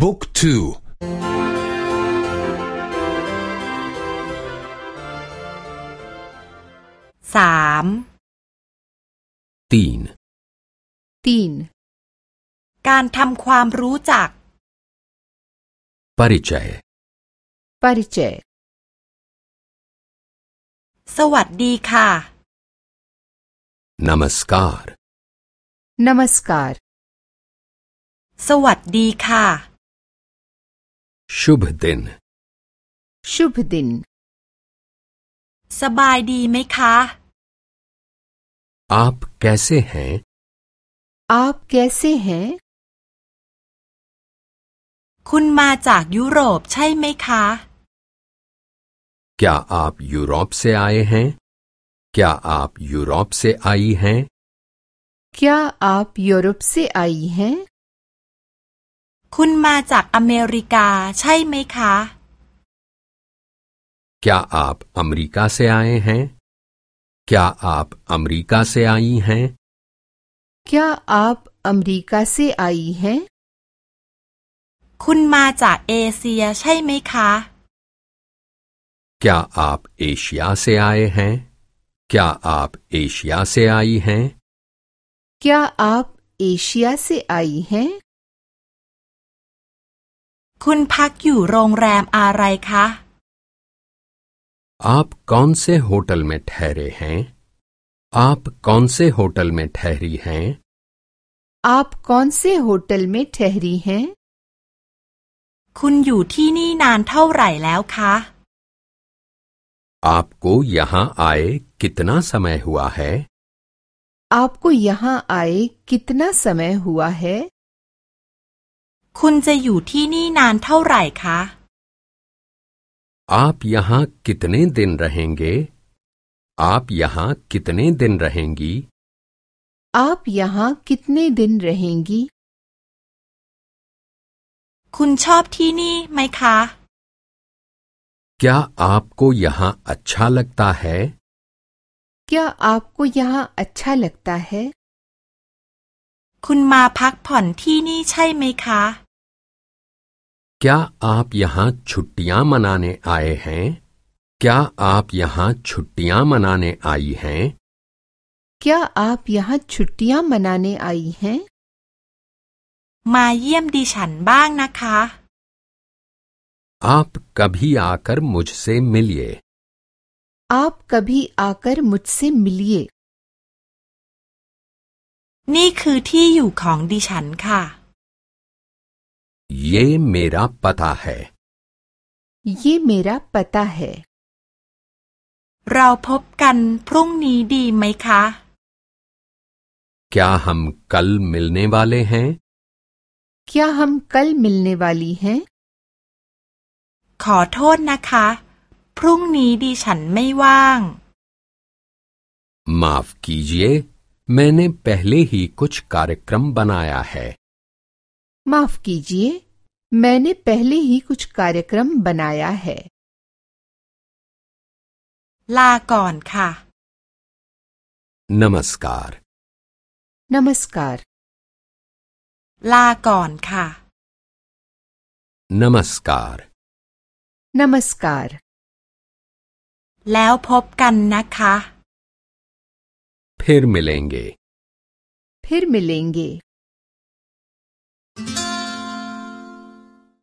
บุ๊กทูสามตีนตีนการทำความรู้จักปริเจปริเจสวัสดีค่ะนามัสการนามัสการสวัสดีค่ะ शुभ दिन शुभ दिन สบายดีไหมคะ आप कैसे हैं आप कैसे हैं คุณมาจากยุโรปใช่ไหมคะ क्या आप यूरोप से आए हैं क्या आप यूरोप से आई हैं क्या आप यूरोप से आई हैं คุณมาจากอเมริกาใช่ไหมคะ क्या आप अमेरिका से आए हैं क्या आप अमेरिका से आई हैं क्या आप अमेरिका से आई हैं คุณมาจากเอเชียใช่ไหมคะ क्या आप एशिया से आए हैं क्या आप एशिया से आई हैं क्या आप एशिया से आई हैं คุณพักอยู่โรงแรมอะไรคะ आप कौन से होटल में ठहरे हैं आप कौन से होटल में ठहरी हैं आप कौन से होटल में ठहरी हैं คุณอยู่ที่นี่นานเท่าไหร่แล้วคะ आपको यहाँ आए कितना समय हुआ है आपको यहाँ आए कितना समय हुआ है คุณจะอยู่ที่นี่นานเท่าไหร่คะ आप यहाँ कितने दिन रहेंगे आप यहाँ कितने दिन रहेंगी आप यहाँ कितने दिन रहेंगी คุณชอบที่นี่ไหมคะ क्या आपको यहाँ अच्छा लगता है क्या आपको यहाँ अच्छा लगता है คุณมาพักผ่อนที่นี่ใช่ไหมคะ क्या आप यहाँ छुट्टियाँ मनाने आए हैं क्या आप यहाँ छुट्टियाँ मनाने आई हैं क्या आप यहाँ छुट्टियाँ मनाने आई हैं มาเยี่ยมดิฉันบ้างนะคะ आप कभी आकर मुझसे मिलिए आप कभी आकर मुझसे मिलिए นี่คือที่อยู่ของดิฉันค่ะ ये मेरा पता है ये मेरा पता है เราพบกันพรุ่งนี้ดีไหมคะ क्या हम कल मिलने वाले हैं क्या हम कल मिलने वाली हैं ขอโทษนะคะ พรุ่งนี้ดิฉันไม่ว่าง माफ कीजिए मैंने पहले ही कुछ कार्यक्रम बनाया है माफ कीजिए मैंने पहले ही कुछ कार्यक्रम बनाया है ลาก่อนค่ะ नमस्कार नमस्कार ลาก่อนค่ะ नमस्कार नमस्कार แล้วพบกันนะคะ फिर मिलेंगे फिर मिलेंगे